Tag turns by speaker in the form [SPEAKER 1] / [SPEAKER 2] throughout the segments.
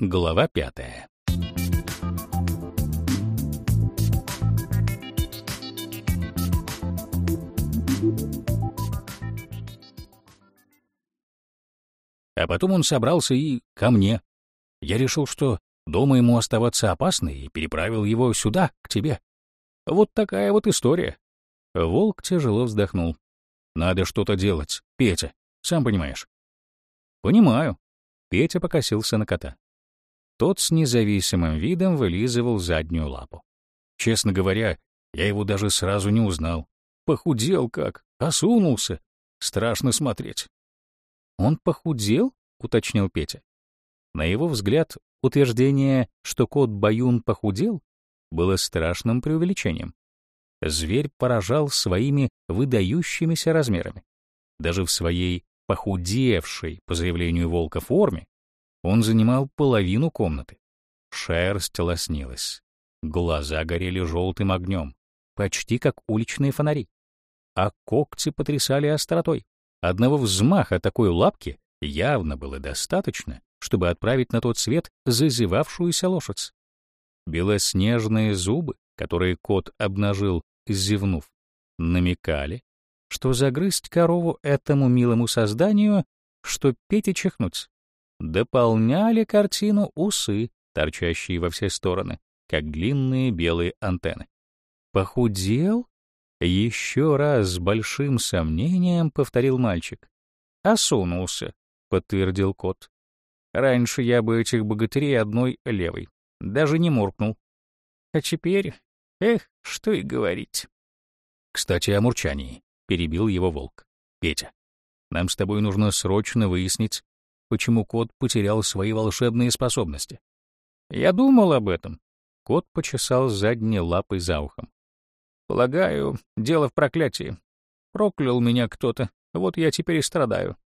[SPEAKER 1] Глава пятая. А потом он собрался и ко мне. Я решил, что дома ему оставаться опасно, и переправил его сюда, к тебе. Вот такая вот история. Волк тяжело вздохнул. Надо что-то делать, Петя, сам понимаешь. Понимаю. Петя покосился на кота. Тот с независимым видом вылизывал заднюю лапу. Честно говоря, я его даже сразу не узнал. Похудел как, осунулся. Страшно смотреть. «Он похудел?» — уточнил Петя. На его взгляд, утверждение, что кот Баюн похудел, было страшным преувеличением. Зверь поражал своими выдающимися размерами. Даже в своей похудевшей, по заявлению волка, форме он занимал половину комнаты. Шерсть лоснилась. Глаза горели желтым огнем, почти как уличные фонари. А когти потрясали остротой. Одного взмаха такой лапки явно было достаточно, чтобы отправить на тот свет зазевавшуюся лошадь. Белоснежные зубы, которые кот обнажил, зевнув, намекали, что загрызть корову этому милому созданию, что петь и чихнуть. Дополняли картину усы, торчащие во все стороны, как длинные белые антенны. «Похудел?» — еще раз с большим сомнением повторил мальчик. «Осунулся», — подтвердил кот. «Раньше я бы этих богатырей одной левой, даже не муркнул. А теперь, эх, что и говорить». «Кстати, о мурчании», — перебил его волк. «Петя, нам с тобой нужно срочно выяснить, почему кот потерял свои волшебные способности. Я думал об этом. Кот почесал задней лапой за ухом. Полагаю, дело в проклятии. Проклял меня кто-то, вот я теперь и страдаю.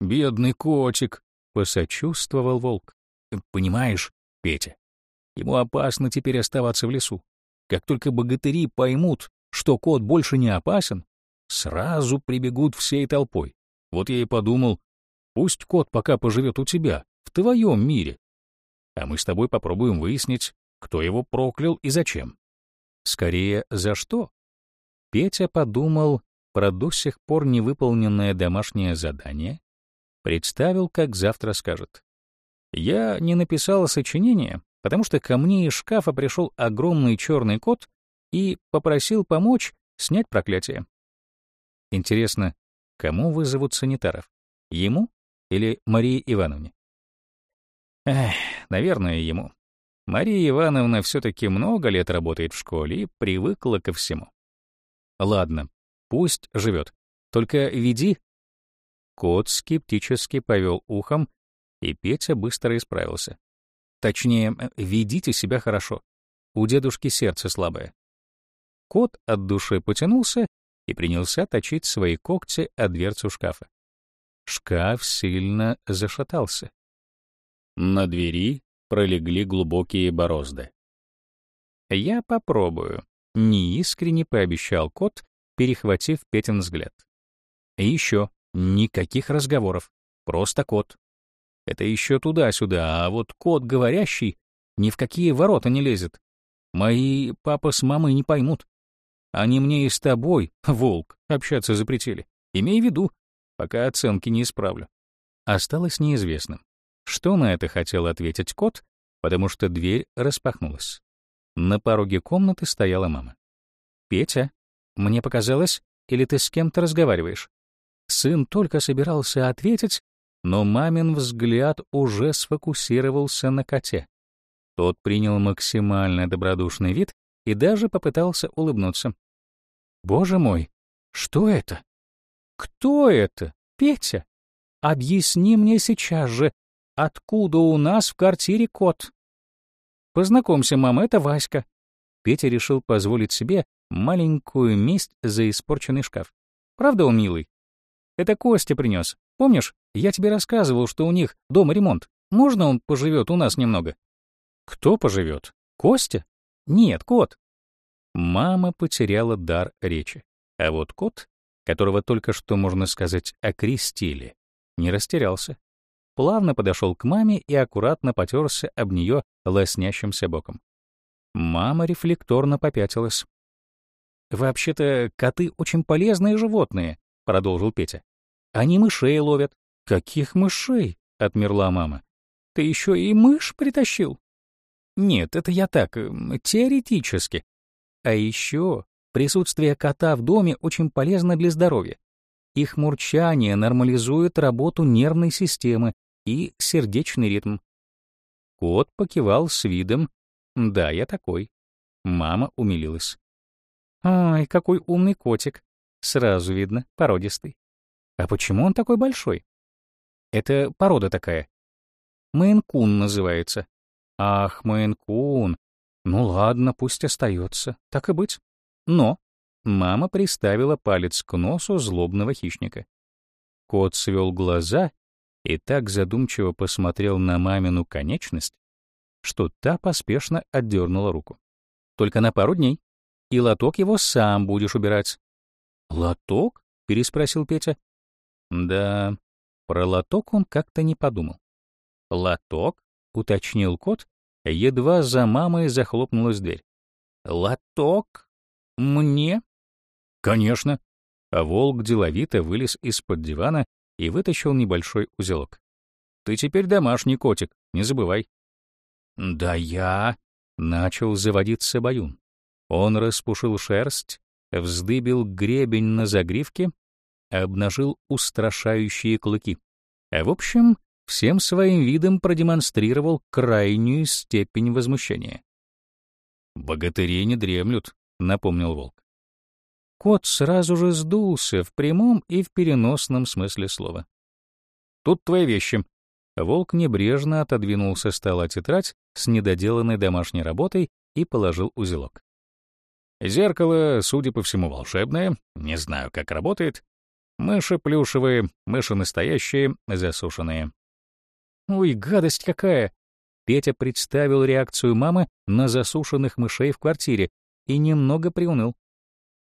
[SPEAKER 1] Бедный котик, посочувствовал волк. Понимаешь, Петя, ему опасно теперь оставаться в лесу. Как только богатыри поймут, что кот больше не опасен, сразу прибегут всей толпой. Вот я и подумал, Пусть кот пока поживет у тебя, в твоем мире. А мы с тобой попробуем выяснить, кто его проклял и зачем. Скорее, за что? Петя подумал про до сих пор невыполненное домашнее задание, представил, как завтра скажет. Я не написал сочинение, потому что ко мне из шкафа пришел огромный черный кот и попросил помочь снять проклятие. Интересно, кому вызовут санитаров? Ему или Марии Ивановне? Эх, наверное, ему. Мария Ивановна все-таки много лет работает в школе и привыкла ко всему. Ладно, пусть живет. Только веди. Кот скептически повел ухом, и Петя быстро исправился. Точнее, ведите себя хорошо. У дедушки сердце слабое. Кот от души потянулся и принялся точить свои когти о дверцу шкафа. Шкаф сильно зашатался. На двери пролегли глубокие борозды. «Я попробую», — неискренне пообещал кот, перехватив Петин взгляд. «И еще никаких разговоров, просто кот. Это еще туда-сюда, а вот кот говорящий ни в какие ворота не лезет. Мои папа с мамой не поймут. Они мне и с тобой, волк, общаться запретили. Имей в виду, пока оценки не исправлю. Осталось неизвестным, что на это хотел ответить кот, потому что дверь распахнулась. На пороге комнаты стояла мама. «Петя, мне показалось, или ты с кем-то разговариваешь?» Сын только собирался ответить, но мамин взгляд уже сфокусировался на коте. Тот принял максимально добродушный вид и даже попытался улыбнуться. «Боже мой, что это?» Кто это? Петя? Объясни мне сейчас же, откуда у нас в квартире кот? Познакомься, мама, это Васька. Петя решил позволить себе маленькую месть за испорченный шкаф. Правда он милый? Это Костя принес. Помнишь, я тебе рассказывал, что у них дома ремонт. Можно он поживет у нас немного? Кто поживет? Костя? Нет, кот. Мама потеряла дар речи. А вот кот которого только что, можно сказать, окрестили, не растерялся. плавно подошел к маме и аккуратно потерся об нее лоснящимся боком. Мама рефлекторно попятилась. «Вообще-то коты очень полезные животные», — продолжил Петя. «Они мышей ловят». «Каких мышей?» — отмерла мама. «Ты еще и мышь притащил?» «Нет, это я так, теоретически. А еще присутствие кота в доме очень полезно для здоровья. Их мурчание нормализует работу нервной системы и сердечный ритм. Кот покивал с видом «Да, я такой». Мама умилилась. «Ай, какой умный котик. Сразу видно, породистый. А почему он такой большой?» «Это порода такая. Мейн-кун называется». «Ах, Мейн-кун. Ну ладно, пусть остается. Так и быть. Но...» Мама приставила палец к носу злобного хищника. Кот свел глаза и так задумчиво посмотрел на мамину конечность, что та поспешно отдернула руку. «Только на пару дней и лоток его сам будешь убирать». «Лоток?» — переспросил Петя. Да, про лоток он как-то не подумал. «Лоток?» — уточнил кот, едва за мамой захлопнулась дверь. «Лоток? Мне?» «Конечно». А волк деловито вылез из-под дивана и вытащил небольшой узелок. «Ты теперь домашний котик, не забывай». «Да я...» — начал заводиться Баюн. Он распушил шерсть, вздыбил гребень на загривке, обнажил устрашающие клыки. А в общем, всем своим видом продемонстрировал крайнюю степень возмущения. «Богатыри не дремлют», — напомнил волк. Кот сразу же сдулся в прямом и в переносном смысле слова. «Тут твои вещи». Волк небрежно отодвинул со стола тетрадь с недоделанной домашней работой и положил узелок. Зеркало, судя по всему, волшебное, не знаю, как работает. Мыши плюшевые, мыши настоящие, засушенные. Ой, гадость какая! Петя представил реакцию мамы на засушенных мышей в квартире и немного приуныл.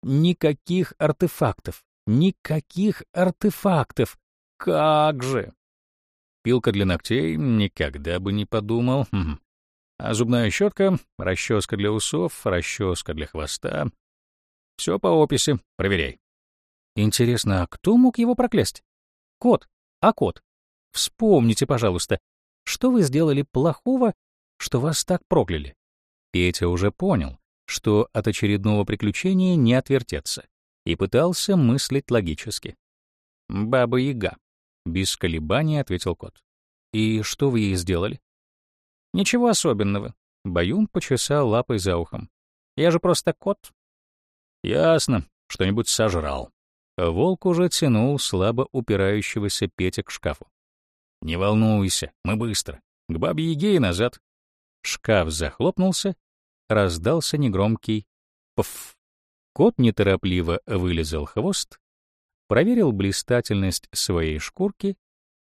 [SPEAKER 1] Никаких артефактов, никаких артефактов. Как же! Пилка для ногтей никогда бы не подумал. Хм. А зубная щетка, расческа для усов, расческа для хвоста. Все по описи, проверяй. Интересно, а кто мог его проклясть? Кот. А кот? Вспомните, пожалуйста, что вы сделали плохого, что вас так прокляли? Петя уже понял, что от очередного приключения не отвертеться, и пытался мыслить логически. «Баба-яга», — без колебаний ответил кот. «И что вы ей сделали?» Ничего особенного. Баюн почесал лапой за ухом. Я же просто кот. Ясно, что-нибудь сожрал. Волк уже тянул слабо упирающегося Петя к шкафу. Не волнуйся, мы быстро. К бабе Еге и назад. Шкаф захлопнулся, раздался негромкий «пф». Кот неторопливо вылезал хвост, проверил блистательность своей шкурки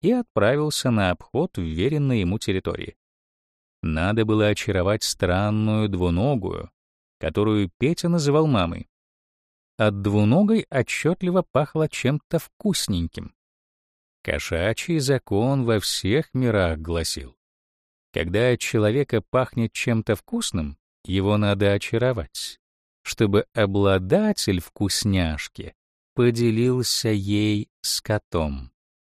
[SPEAKER 1] и отправился на обход вверенной ему территории. Надо было очаровать странную двуногую, которую Петя называл мамой. От двуногой отчетливо пахло чем-то вкусненьким. Кошачий закон во всех мирах гласил. Когда от человека пахнет чем-то вкусным, его надо очаровать, чтобы обладатель вкусняшки поделился ей с котом.